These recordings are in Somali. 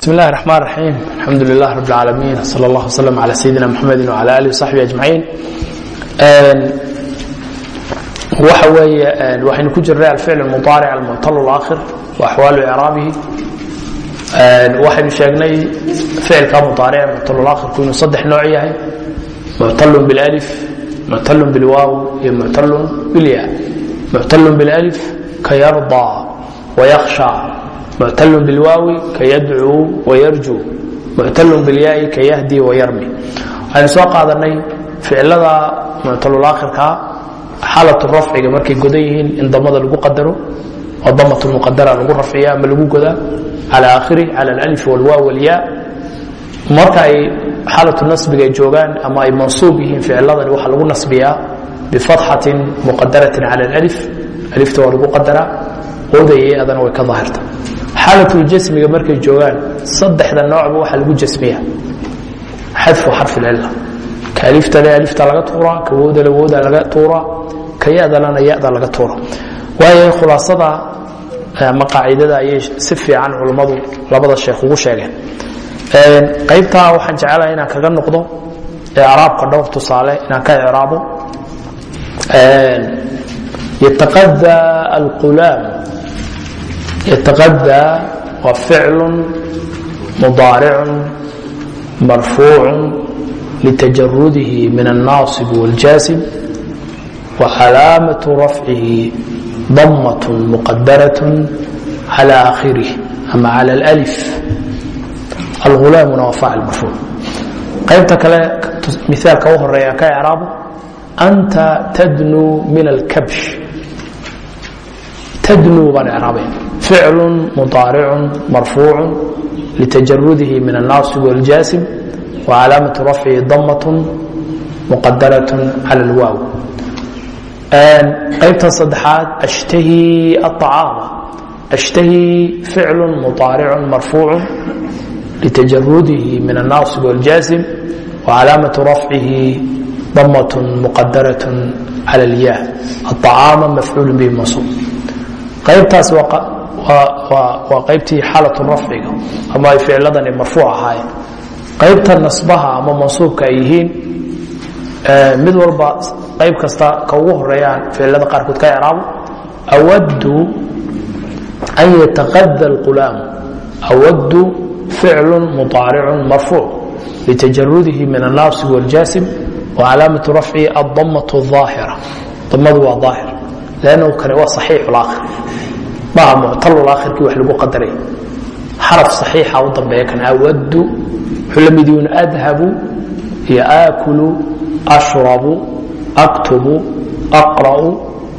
بسم الله الرحمن الرحيم الحمد لله رب العالمين صلى الله وسلم على سيدنا محمد وعلى آله وصحبه أجمعين waxa weeye waxaynu ku jirnay alficl اmuطaaric almuctal اlaakhir وaxwaalu icraabihi waxaynu sheegnay ficilka muطaaric muctal اlaakhirku inuu saddex nooc yahay muctal biاlأlif muctal biاlwaaw iyo muctal biاlya muctal biاlأlif ka yarضى وaykشhى muctal biاlwaawi ka yadcuu وayarjuu muctal biاlyaai ka yahdi وayarmi waxaynu soo qaadanay ficilada muctalulaakhirka xaalatu rafciga markay godan yihiin in damada lagu qadaro oo damat muqadara lagu rafciya ama lagu godaa cala aakhiri cala alif walwaaw walya marka ay xaalatu nasbiga ay joogaan ama ay mansuub yihiin ficiladani waxaa lagu nasbiyaa bifatxatin muqadaratin cala alif alifta waa lagu qadaraa odaye adana way ka daahirta xaalatljasmiga markay joogaan saddexda noocba waxaa lagu jasmiya xadfu xarfi lcila ka aliftale alifta laga tuuraa ka woodale wooda laga tuuraa ka yadalana yada laga tuura waayo khulaasada ama qaacidada ayay si fiican culummadu labada sheekh ugu sheegeen. Qaybtaa waxaan jecelahay inaan kaga noqdo icraabka dhowr tusaale inaan ka icraabo. Yataqadaa alqulaam yataqadaa waa ficlu mudaaricun marfuucu litajarudihi min الnaasib wاljaasim وcalaamaة rafcihi damaة muqadaraة calى akhirih ama calى اlأlif algulaamuna waa faacil marfuuc qaybta kale miaalka u horeeya ka icraabo anta tadnuu min اlkabsh tadnuu baan icraabaya ficlu muطaaricu marfuucu litajarudihi min الnaasib wاljaasim وcalaamaة rafcihi damaة muqadaraة calى اlwaaw qaybta saddexaad ashtahii aطacaama ashtahii ficlu muطaaricu marfuucu litajarudihi min الnaasib wاljaasim وcalaamaة rafcihi damaة muqadaraة calى اlya aطacaama mafcuul bihi mansuub qaybtaas waa qaybtii xaalaة rafciga ama ay ficladani marfuuc ahaayeen qaybta nasbaha ama mansuubka ay yihiin mid walba qayb kasta ka ugu horeeyaan ficilada qaarkood ka icraabo awaddu an yataqada اlqulaamu awaddu ficlu muطaaricu marfuuc litajarudihi min الnaasib wاljaasim وcalaamaةu rafcihi aلdamaة الظaahira damadu waa daahir lannahu kani waa صaxiix اlaakhir maaha muctal aakhirkii wax lagu qadaray xaraf صaxiixa u dambeeya kan awaddu wuxuu la mid yihin adhabu iyo aakulu ashrabu aktubu aqra'u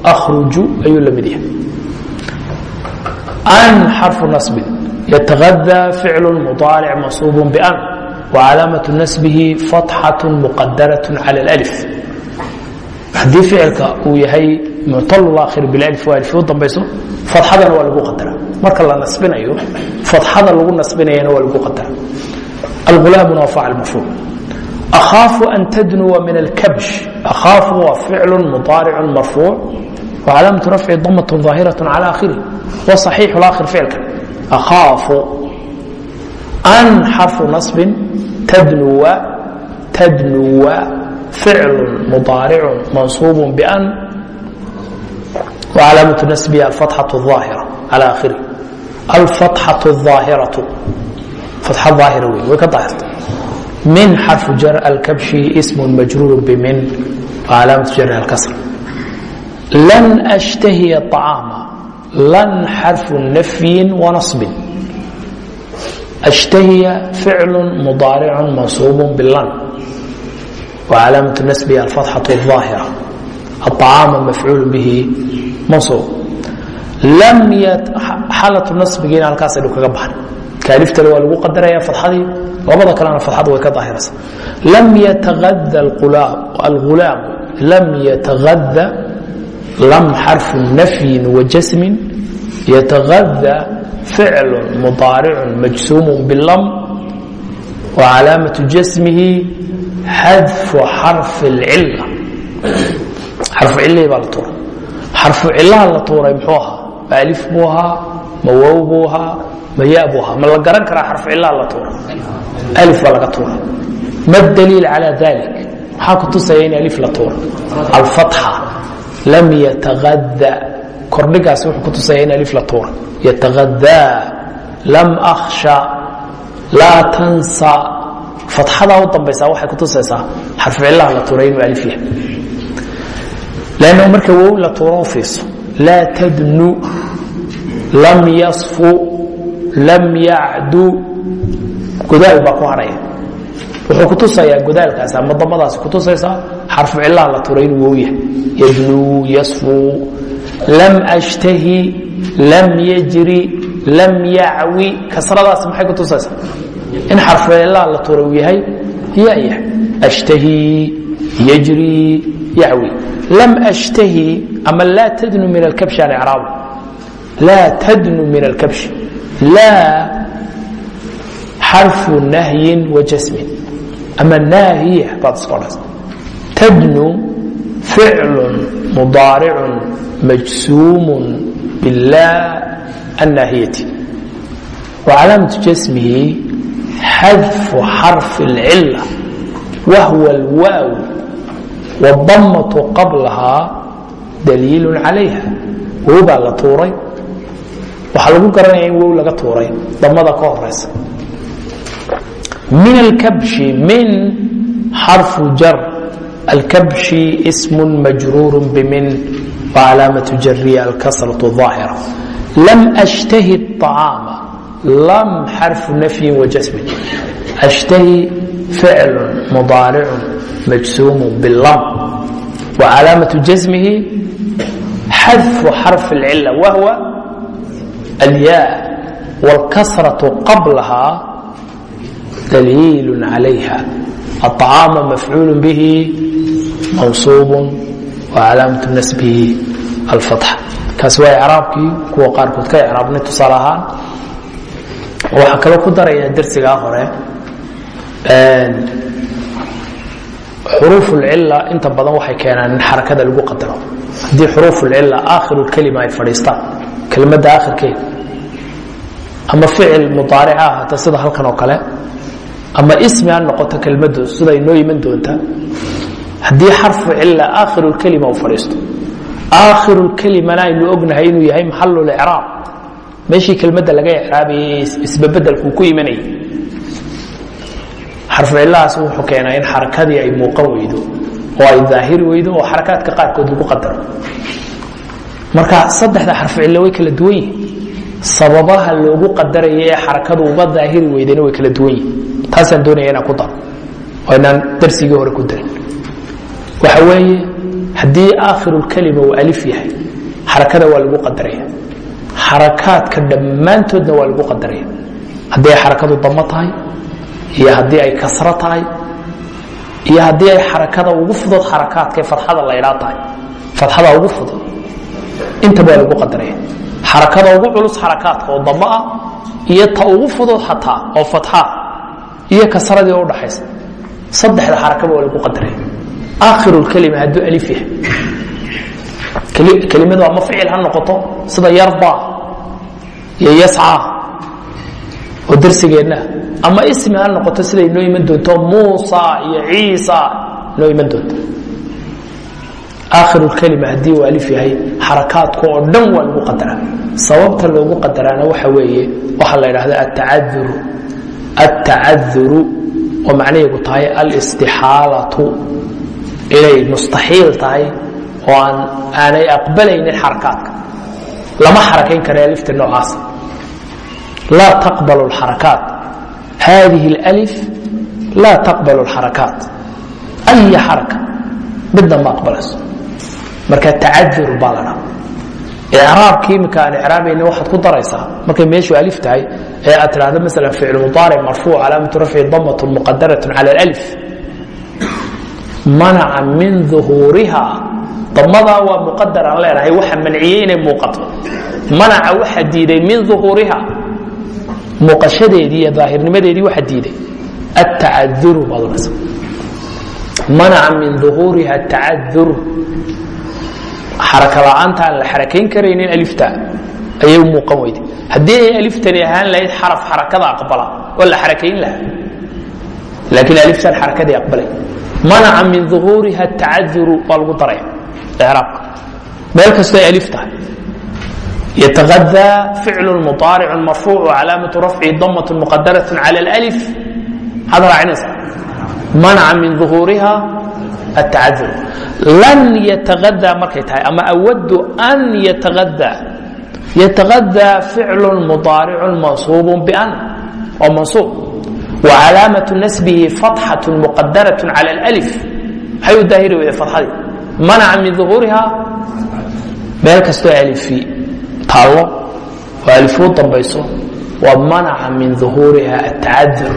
akhruju ayuu la mid yahay an xarfu nasbin yatagadaa ficlu muطaaric mansuub ban wcalaamaةu nasbihi fatxaة muqadaraة calى اlأlif haddii ficilka uu yahay muctal aakhir bilif waa alif u dambayso fatxadana waa lagu qadara marka la nasbinayo fatxada lagu nasbinayana waa lagu qadara algulaamuna waa faacil marfuuc أhaafu an tadnuwa min اlkabsh ahaafu waa ficlu muطaaricu marfuuc وcalaamaةu rafci damaة ظaahiraة calى akhirih wa صaxiix اaakhir ficilka ahaafu an xarfu naصbin tadnuwa tadnuwa ficlu muطaaricu mansuub ban وcalaamaةu nasbihi alfatxaة الظaahira calى akhirih alfatxaة الظaahiraةu fatxa ظaahira wey way ka daahirta min xarfu jar alkabshi ism majruur bmin calaamatu jar alkasr lan ashtahiya طacaama lan xarfu nafyin wanصbin ashtahiya ficlu mudaaricu mansuub bilan wcalaamatu nasbihi alfatxaة الظaahira aطacaama mafcuul bihi nasbigiina halkaas aynu kaga baxnay kaaliftale waa lagu qadaraya fatxadii labada kalena fatxada way ka daahiraysa. Lam yatagada algulaam lam yatagada lam xarfu nafyin wajasmin yatagada ficlu muطaaricu majsuumu bilam wcalaamatu jasmihi xadfu xarfi اlcila xarfu cilihii baa la xarfu cilaha la tuuray muxuu ahaa? Alif buu ahaa? Ma wow buu ahaa? Ma ya buu ahaa? Ma la garan karaa xarfu cilaa la tuura alif baa laga tuura ma daliil calaa dalik maxaa ku tusaya in alif la tuura alfatxa. Lam yataada kordhigaasi wuxuu ku tusaya in alif la tuura yatagadaa lam akhsha. Laa tansa. Fatxadaa u dambaysaa waxay ku tusaysaa xarfu cilaha la tuuray inuu alif yahay lannu marka wow la fiirso laa tadnu lam yasfu lam yacdu godaal baa ku hadhaya wuxuu ku tusayaa godaalkaas ama damadaasi ku tusaysaa xarfu cilaha la tuuray inuu wow yahay yadnuu yasfu lam ashtahi lam yajri lam yacwi kasradaasi maxay ku tusaysaa in xarfu cilaha la tuuray uu yahay ya yahay ashtahi yajri yacwi lam ashtahi ama laa tadnu min alkabshi aan icraabu laa tadnu min alkabshi laa xarfu nahyin wa ama naahiya baad iska odhas tadnu ficlun mudaaricun majsuumun billah annaahiyati wa calaamatu jasmihi xadfu xarfi اlcila wahwa alwaaw wاdamatu qablahaa daliilu calayha wow baa la tuuray waxaa lagu garanaya in wow laga tuuray damada ka horeysa min alkabshi min xarfu jar alkabshi ismu majruur bmin wcalaamatu jariya alkasraة ظaahira lam ashtahi الطacaama lam xarfu nafyin wajasmin ashtahi ficlu mudaaricu majsuum bilam wcalaamaة jasmihi xadfu xarf اlcila wahwa alyaa wاlkasraة qablaha dliil عalayha الطcaama mafcuul bihi mansuub wcalaamaة nasbihi alfatxa kaas waa icraabkii kuwa qaarkood ka icraabnay tusaale ahaan waxaa kaloo ku daraya dersigaa hore xuruufulcila inta badan waxay keenaan in xarakada lagu qadaro haddii xuruufulcila akhirulkelima ay fadhiistaan kelmadda akhirkeeda ama ficil mudaarica ahata sida halkan oo kale ama ismi ha noqoto kelmaddu sida inoo iman doonta haddii xarfu cila akhirulkelima uu fadhiisto akhirulkelimana aynu ognahay inuu yahay maxalul icraab meeshii kelmadda laga icraabayay isbabedelku ku imanayay xarfu cilahaas wuxuu keenaa in xarakadii ay muuqan weydo oo ay daahiri weydo oo xarakaadka qaarkood lagu qadaro. Marka saddexda xarfu cilo way kala duwan yihiin sababaha loogu qadaraya ee xarakadu uga daahiri weydana way kala duwan yihiin taasaan doonaya inaan ku daro oo inaan darsigii hore ku darin. Waxa weeye haddii aakhiruulkelima uu alif yahay xarakada waa lagu qadaraya xarakaadka dhammaantoodna waa lagu qadaraya haddii ay xarakadu damo tahay iyo haddii ay kasro tahay iyo haddii ay xarakada ugu fudud xarakaadkae farxada la ydhaa tahay. Farxada ugu fudud. Intaba waa lagu qadaraya xarakada ugu culus xarakaadka oo damo ah iyo ta ugu fudud xataa oo fatxaa iyo kasradii oo udhaxaysa saddexda xarakaba waa lagu qadaraya akhirulkelima hadduu alif yahay. Kelimadu ama ficil ha noqoto. Sida yarda iyo yasca oo darsigeenna ama ismi ha noqoto siday noo iman doonto muusa iyo ciisa noo iman doonto. Akhirulkelima haddii uu alif yahay xarakaadka oo dhan waa lagu qadaraa. Sababta loogu qadaraana waxa weeye waxaa la idhahda atacaduru altacaduru oo macnaheedu tahay alistixaalatu. Inay mustaxiil tahay oo aan aanay aqbalaynin xarakaadka lama xarakayn kara alifta noocaas. Laa taqbal اlxarakaat hadihi اlأlif laa taqbal اlxarakaat أya xaraka midna ma aqbalayso marka tacadur baa la dhaa icraabki imika aan icraabayni waxaad ku daraysaa markay meeshu alif tahay ee aad tidhahdo maala ficl mudaaric marfuuc calaamatu rafci damat muqadaraة calى اlأlif manaca min ظuhuuriha damadaa waa muqadar aan leenahay waxa manciyey inay muuqato manaca waxa diiday min ظuhuuriha muuqashadeedii iyo daahirnimadeedii waxa diiday. Atacaduru baad odhanaysa manaca min ظuhuuriha atacadur xaraka la'aanta aan la xarakayn karaynin alifta ayay u muuqan weyday. Haddii ay aliftani ahaan lahayd xaraf xarakada aqbala waa la xarakayn lahaa laakiin aliftan xarakadii aqbalay. Manaca min ظuhuuriha tacaduru waa lagu daraya icraabka meel kastoo ay alif tahay yتغذى فعل مطاaرع مرفوع وعلاaمة رفعه ضمة مقدرة على الألف maxaad raacinaysaa منca min ظuهuuriha التacذر لن يتغذى markay tahay ama أود أن يتغذى يتغذى فعل مطاaرع منصوب بأن oo منصوب وعلاaمة نسبه فطحة مقدرة على الألف maxay u daahiri weyda فadxadii منca min ظuهuuriha meel kastoo ألفi taallo oo alifuu dambayso waa manaca min uhuuriha atacadur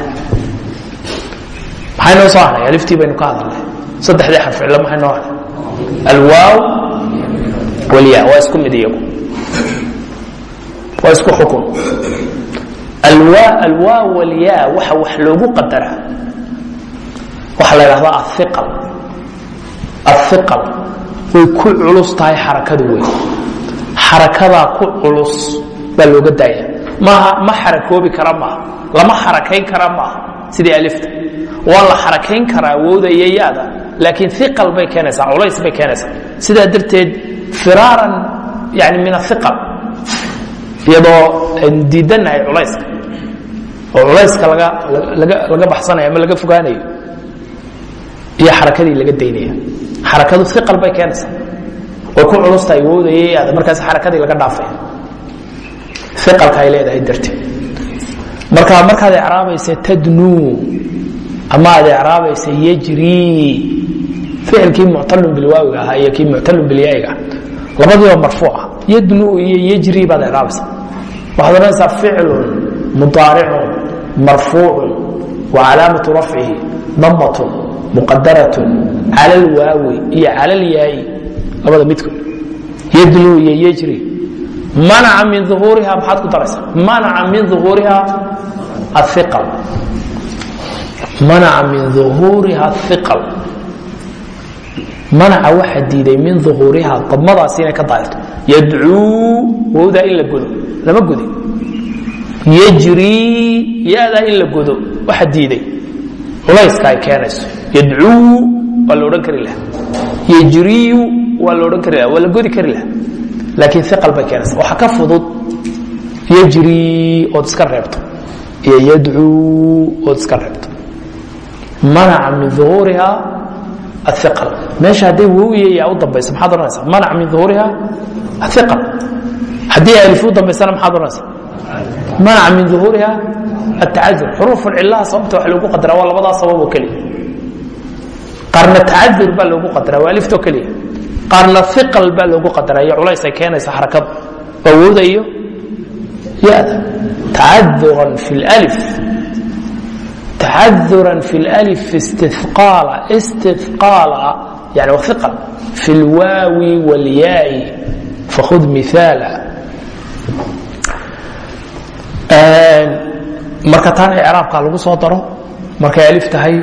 maxay noo soo haray aliftii baynu ka hadalnay. Saddexdii xarficilla maxay noo haray alwaaw walya waa isku mid iyagu. Waa isku xukun. Alwaaw walya waxa wax loogu qadaraa waxaa la ydhahdaa aiqal aiqal way ku culus tahay xarakadu wey xarakadaa ku culus baa looga daaya maaha ma xarakoobi kara maaha. Lama xarakayn kara maaha. Sidii alifta. Waa la xarakayn karaa yaada laakiin iqal bay keenaysaa culays bay keenaysaa. Sidaa darteed firaaran yani min aiqal iyadoo aynu diidannahay culayska oo culayska laga baxsanayo ama laga fogaanayo iyo xarakadii laga daynaya. Xarakadu iqal bay keenaysaa way ku culustahay wowdayayaada markaas xarakadii laga dhaafaya iqalka ay leedahay darteed marka markaad ecraabaysa tadnuu ama aad ecraabaysa yajrii ficilkii muctalun bilwaawiga ahaa iyo kii muctalun bilyaa'iga ah labadiiba marfuuca yadnuu iyo yajrii baad ecraabaysa waxaad odhanaysaa ficlun mudaaricun marfuucun wa calaamatu rafcihi damatun muqadaratun cala alwaawi iyo cala alyaa'i labada midkood. Yadnuu iyo yejri manaca min uhuuriha maxaad ku daraysaa? Manaca min uhuuriha aiqal manaca min uhuuriha iqal manaca waxa diiday min uhuuriha damadaasi inay ka daahirto yadcuu wowdaa in la godo. Lama godin yajrii yadaa in la godo. Waxa diiday. Culayska ay keenayso. Yadcuu waa la odhan kari laha yajriyu waa la odhan kari laha waa la godi kari laha laakiin iqal bay keenaysa waxa ka fudud yajrii ood iska reebto. Iyo yadcuu ood iska reebto. Manaca min uhuuriha aiqal meesha hadday wowiya u dambayso maxaad odhanaysaa? Manaca min uhuuriha aiqal haddii alif u dambaysana maxaad odhanaysaa? Manaca min uhuuriha atacazur xuruuf cilaha sababta wax loogu qadaraa waa labadaa sabab oo keliya. Qaarna tacazur baa loogu qadaraa waa aliftoo keliya qaarna iqal baa loogu qadaraa iyo culays ay keenaysa xarakadu awooda iyo yada tacaduran fi tacaduran fi lif istiqaala istiqaala yani waa iqal fi lwaawi wاlyaai fakhud miaala marka taana icraabka lagu soo daro markay alif tahay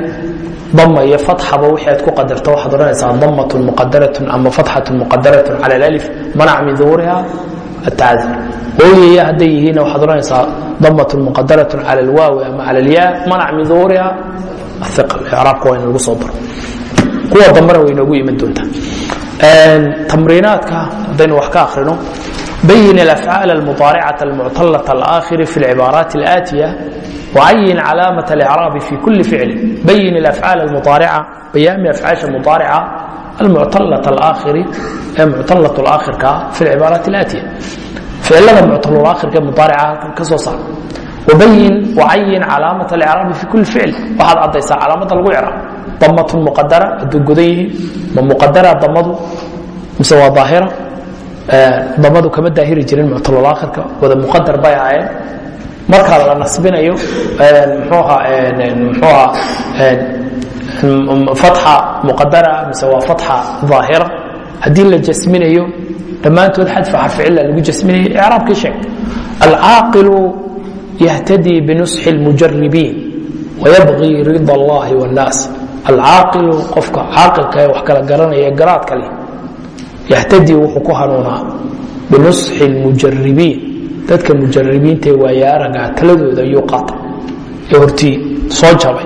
dama iyo fatxaba wixii aad ku qadarto waxaad odhanaysaa damatun muqadaratun ama fatxatun muqadaratun cala alif manaca min duhuuriha atacadur ooyaya hadday yihiinna waxaad odhanaysaa damatun muqadaratun cala alwaawi ama cala alyaa. Manaca min duhuuriha aiqal icraabka waa in lagu soo daro. Kuwa dambena way inoogu iman doontaa. Tamriinaadka haddaynu wax ka akhrino بين الأفعاaل المطاaرعة المعطلة الآخر في العباaراaت الآتية وعين علامة الإعراب في كل فعل بين الأفعاaل المطاaرعة بياami أفعاaشha مطاaرعة المعطلة الآخر ee معطلة الآkhرka في العباaراaت الآتية فعilada معطلالآkhرka مطاaرعa ka soo saar وبين وعين علامة الإعراب في كل فعل waxaad cadaysaa calaamada lagu إعراab ضمة مقدرة haduu godan yihi ma مقدرة damadu mise waa ظاahiرة damadu kama daahiri jirin muctalol akhirka wada muqadar bay ahayn marka la nasbinayo mxuaha fatxa muqadara mise waa fatxa aahira haddii la jasminayo dhammaantood xadfa xarficila lagu jasminayo icraabkii sheeg. Alcaaqilu yahtadii binusxi lmujaribiin wayabqii rida allahi wاnnaas alcaaqilu qofka caaqilka wax kala garanaya garaadka leh yahtadii wuxuu ku hanuunaa binusxi اlmujaribiin dadka mujaribiinta ee waayaaraga taladooda ayuu qaata ee hortii soo jabay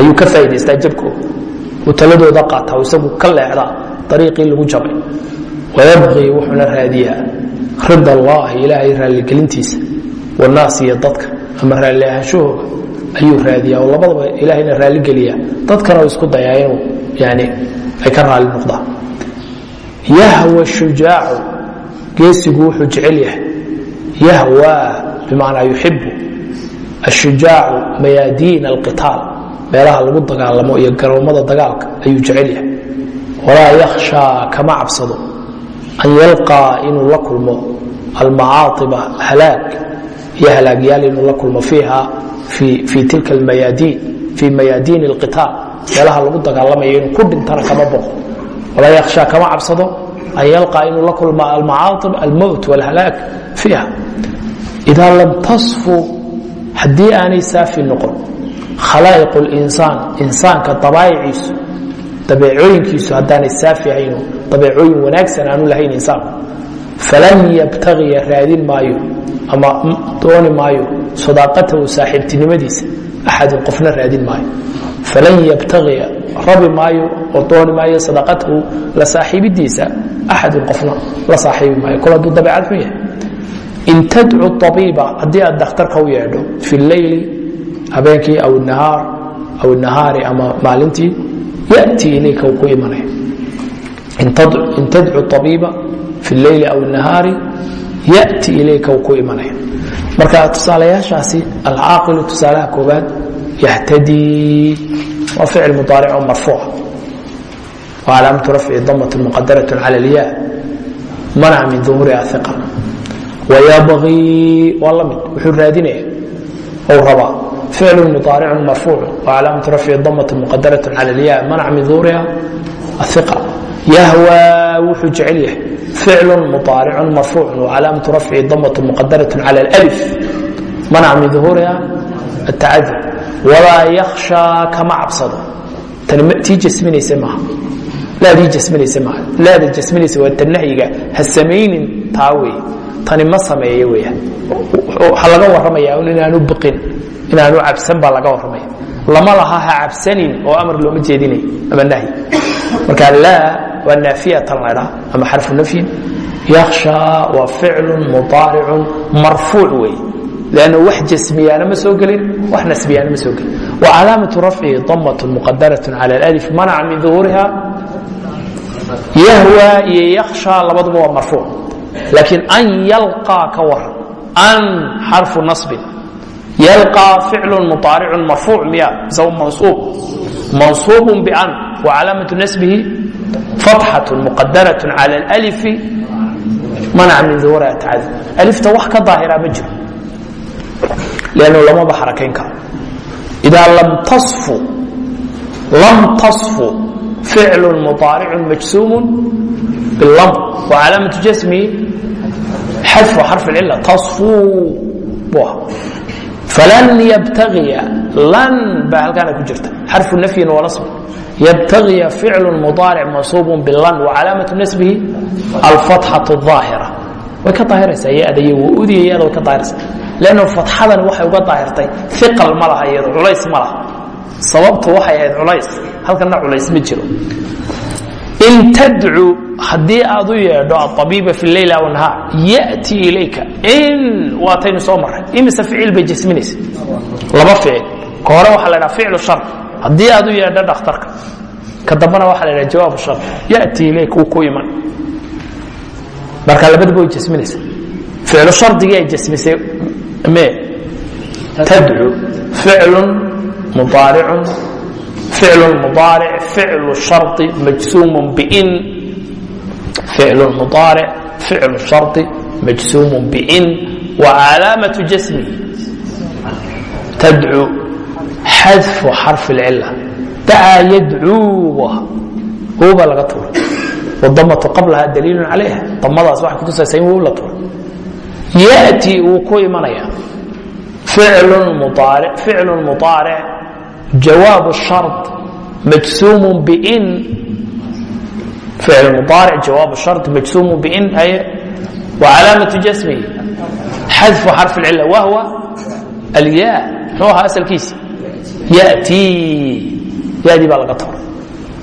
ayuu ka faa'idaystaa jabkooda uu taladooda qaata isagu ka leexdaa dariiqii lagu jabay wayabqii wuxuuna raadiyaa rida allahi ilaahay raalligelintiisa wanaas iyo dadka ama raalliahaanshahooga ayuu raadiyaa oo labadaba ilaahayna raalligeliyaa dadkana isku dayaa inuu yani ay ka raalli noqdaan yahwa shujaacu geesigu wuxuu jecel yahay. Yahwaa bimacnaa yuxibu ashujaacu mayaadiin alqitaal meelaha lagu dagaalamo iyo garoomada dagaalka ayuu jecel yahay. Walaa yakhshaa kama cabsado an yalqaa inuu la kulmo almacaaiba halaag iyo halaagyaal inuu la kulmo fiiha fii tilka almayaadiin fii mayaadiin alqitaal meelaha lagu dagaalamayo inuu ku dhintana kama boqo walaa yakhshaa kama cabsado an yalqaa inuu la kulmo almacaaib almowt walhalaag fiiha. Idaa lam tasfu haddii aanay saafi noqon khalaa'iq linsaan insaanka dabaa'iciisu dabeecooyinkiisu haddaanay saafi ahayno dabeecooyin wanaagsan aanu lahayn insaanku falan yabtagiya raadin maayo ama dooni maayo sadaaqatahu saaxiibtinimadiisa axadun qofna raadin maayo falan yabtagiya rabi maayo oo dooni maayo sadaaqatahu la saaxiibidiisa axadun qofna la saaxiibi maayo. Kol hadduu dabeecad xun yahay. In tadcu abiiba haddii aad dhakhtarka u yeedho fi leyli habeenkii aw nahaar aw nahaari ama maalintii yati ilayka uu ku imanaya in tadcu abiiba fi leyli aw nahaari yati ilayka uu ku imanaya marka tusaalayaashaasi alcaaqilu tusaalaha koobaad yahtadii waa ficil mudaarico marfuuca wa calaamatu rafci damatu muqadarat cala alyaa manaca min duhuuriha iqa wayabaii waa la wuxuu raadinaya ou rabaa ficlu mudaaricun marfuucu wa calaamatu rafci damatu muqadarat cala alyaa manaca min duhuuriha aiqa yahwaa wuxuu jecel yahay ficlu mudaaricun marfuucu wa calaamatu rafci damatu muqadarat cala alif manaca min duhuuriha atacadub walaa yakhshaa kama cabsado tii jasminaysa maaha. Laadii jasminaysa maaha. Laada jasminaysa waa tan ha samaynin taa weeye tani ma sameeye weyaan waxaa laga warramaya inaanu biqin inaanu cabsan baa laga warramaya. Lama laha ha cabsanin oo amar looma jeedinay ama nahyi marka laa waa naafiyatan laydhaa ama xarfu nafyin. Yakhshaa waa ficlun mudaaricun marfuuc wey lannu wax jasmiyaana ma soo gelin wax nasbiyaana ma soo gelin wa calaamatu rafcihi damat muqadarat cala alif manaca min duhuuriha yahwa iyo yakhshaa labaduba waa marfuuc laakiin an yalqaa ka waran an xarfu nasbin yalqaa ficlu muطaaricun marfuuc miya mise mansuub mansuub ban wa calaamatu nasbihi fatxaة muqadaraة calى اlأlif manaca min duhuriha tacadud alifta wax ka daahiraa ma jiro lannu lamaba xarakayn karo idaa lam tafu lam tafu ficlu muaaricu majsuumu bilam wacalaamatu jasmihi xadfu xarfi cila tafuu bu ah falan yabtagiya lan baa halkaana ku jirta xarfu nafyin wa nasb yabtagiya ficlu mudaaric mansuubun bilan wacalaamatu nasbihi alfatxatu aahira way ka aahiraysaa yaada iyo waudiyayada way ka aahiraysaa lannu fatxadani waxay uga daahirtay iqal ma laha iyado culays ma laha sababtu waxay ahayd culays halkana culays ma jiro in tadcu haddii aad u yeedho aabiiba fi leyl nahaar yati ilayka in waataynu soo maray imise ficil bay jasminaysa laba ficil ka hore waxaa la dhaha ficlu shar haddii aad u yeedho dhakhtarka ka dambana waxaa la dhaha jawaabu shar yati ilayka wuu ku iman marka labadaba way jasminaysa ficlu shardigii ay jasmisay me tadcu ficlu mubaaricun ficlu mubaaric ficlu shari majsuumun bin ficlu mubaaric ficlu shari majsuumun bin wa calaamatu jasmihi tadcu xadfu xarfi اlcila dacaa yadcuuwa wow laga tuuray wadamatu qablaha daliilu calayha damadaas waxay kutusaysa in wow la tuuray yati wuu ku imanaya. Ficlu muaarc jawaab har majsum bin muaarc jawaab har majsum bin wcalaamaة jasmihi xadfu xarf اcila wahw alya mxuu ahaa asalkiisa. Yati. Yadii baa laga tora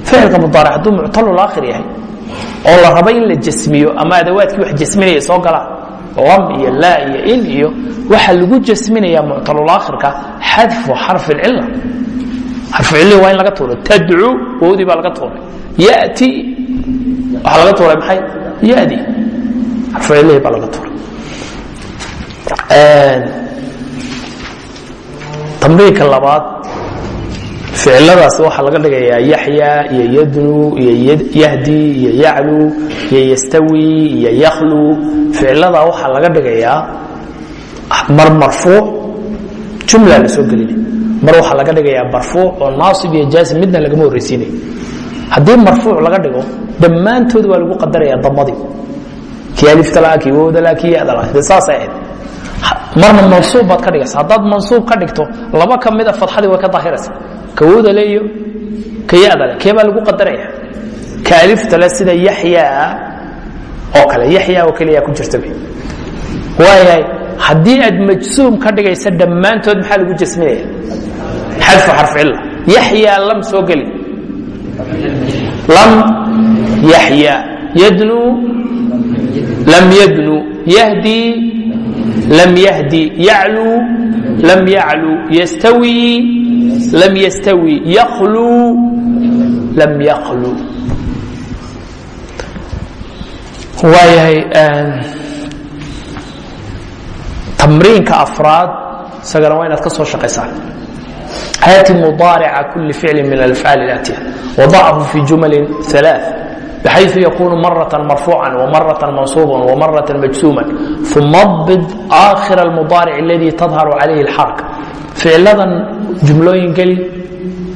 ficilka muaarc hadduu muctalul akhir yahay oo la raba in la jasmiyo ama adawaadkii wax jasminaya soo galaa lam iyo laa iyo in iyo waxaa lagu jasminayaa muctalulaakhirka xadfu xarfi اlcila xarfu cilli waa in laga tuuro. Tadcuu wowdii baa laga tuuray. Yati waxaa laga tuuray maxay? Yadii xarfu cillihii baa laga tuuray. Tamriinka labaad ficiladaas waxaa laga dhigayaa yaxya iyo yadnu iyo yahdi iyo yaclu iyo yastawi iyo yakhlu. Ficilada waxaa laga dhigayaa mar marfuuc jumla la soo gelinay mar waxaa laga dhigayaa marfuuc oo naasib iyo jaasim midna lagama horraysiinay haddii marfuuc laga dhigo dhammaantood waa lagu qadaraya damadii kii aliftala kii wowdala kii yadala de saasay ahayd marna mansuub baad ka dhigaysa haddaad mansuub ka dhigto laba ka mida fadxadii way ka daahiraysa ka wowdale iyo ka yadale kee baa lagu qadaraya. Ka aliftale sida yaxyaa oo kale yaxyaa oo keliya ku jirta waayahay haddii aad majsuum ka dhigaysa dhammaantood maxaa lagu jasminaya? Xadfu xarf cilla yaxyaa lam soo geli. Lam yaxya yadnu lam yadnu. Yahdi lam yahdi. Yaclu lam yaclu. Yastawi lam yastawi yaklu lam yaklu waayahay tamriinka afraad isagana waa inaad ka soo shaqaysaan haati mudaarica kuli ficli min alafcaal اlaatiya wadachu fi jumalin ثalaaث bxayu yakuunu marata marfuuca wmarata mansuuba wmarata majsuuma uma bid aakhir mudaaric aladii tadharu calayhi xarka ficiladan jumlooyin geli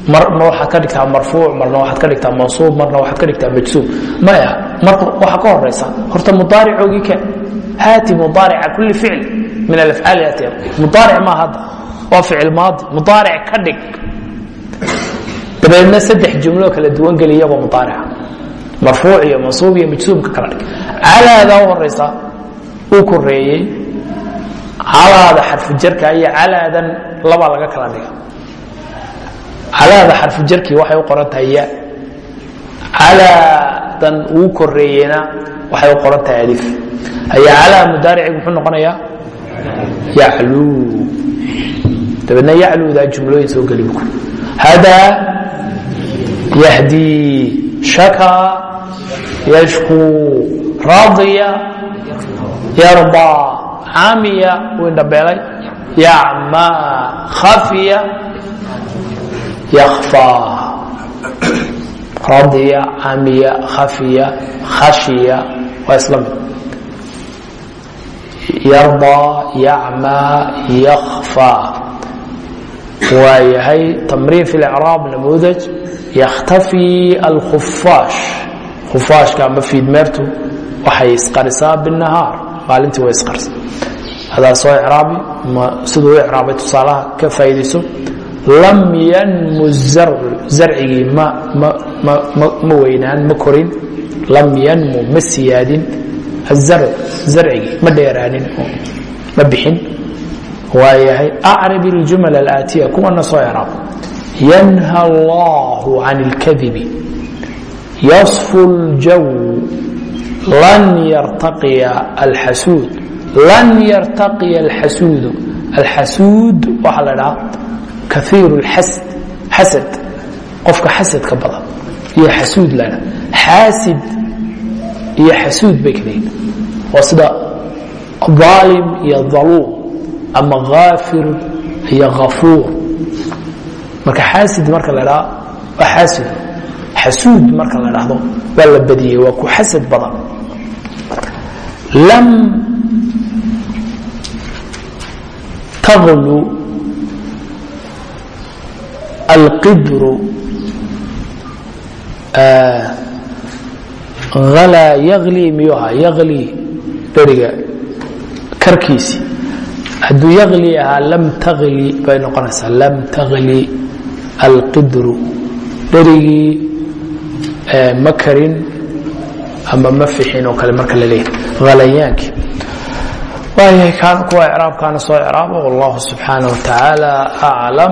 marna waxaad ka dhigtaa marfuuc marna waxaad ka dhigtaa mansuub marna waxaad ka dhigtaa majsuum maya mar waxaa ka horaysa horta mudaaricoogii keen haati mudaarica kuli ficl min alafcaal ati mudaaric maa hadda waa ficil maadi mudaaric ka dhig dabeedna saddex jumloo kala duwan geli iyagoo mudaarica marfuuc iyo mansuub iyo majsuumka kala dhig calaadaa u horaysa uu koreeyey calaada xarfujarka iyo calaadan labaa laga kala dhiga. Calaada xarfujarkii waxay u qoran tahay ya. Calaadan uu koreeyeyna waxay u qoran tahay alif. Haya calaa mudaaricigu muxuu noqonayaa? Yacluu. Dabeedna yacluudaa jumlooyin soo geli bu hadaa yahdii shakaa yashkuu raadiya yardaa caamiya wuu indhabeelay yacmaa khafiya yakfaa radiya camiya khafiya khashiya waa isla mid. Yardaa yacmaa yakfaa waa yahay tamriin fi licraab namuudaj yakhtafii alkhufaash khufaashka ama fiidmeertu waxay isqarisaa binahaar maalintii way isqarisa hadaa soo icraabi siduu icraabay tusaalaha ka faa'iidayso lam yanmu zarcigii ma weynaan ma korin. Lam yanmu ma siyaadin. Azarc zarcigii ma dheeraanin ma bixin. Waa yahay acrib iljumal alaatiya kuwana soo icraab yanha allahu can اlkadibi yasfu اljaw lan yartaqiya alxasuud lan yartaqiya alxasuudu alxasuud waxaa la dhahaa kaiir اlxasd xasad qofka xasadka badan. iyo xasuud la xaasid iyo xasuud bay kala waa sida aalim iyo daluum ama haafir iyo hafuur marka xaasid marka la dhaa waa xaasid xasuud marka la dhahdo waa la badiyey waa ku xasad badan lam taglu alqidru alaa yagli miyuu ahaa yagli dheriga karkiisi hadduu yagli ahaa lam tagli bay noqonaysaa lam tagli alqidru dherigii ma karin ama ma fixin oo kale marka la leeyahay. Halayaankii waayahay kuwa icraabkaana soo icraabo. Wallahu subxaanaه wa tacaala aclam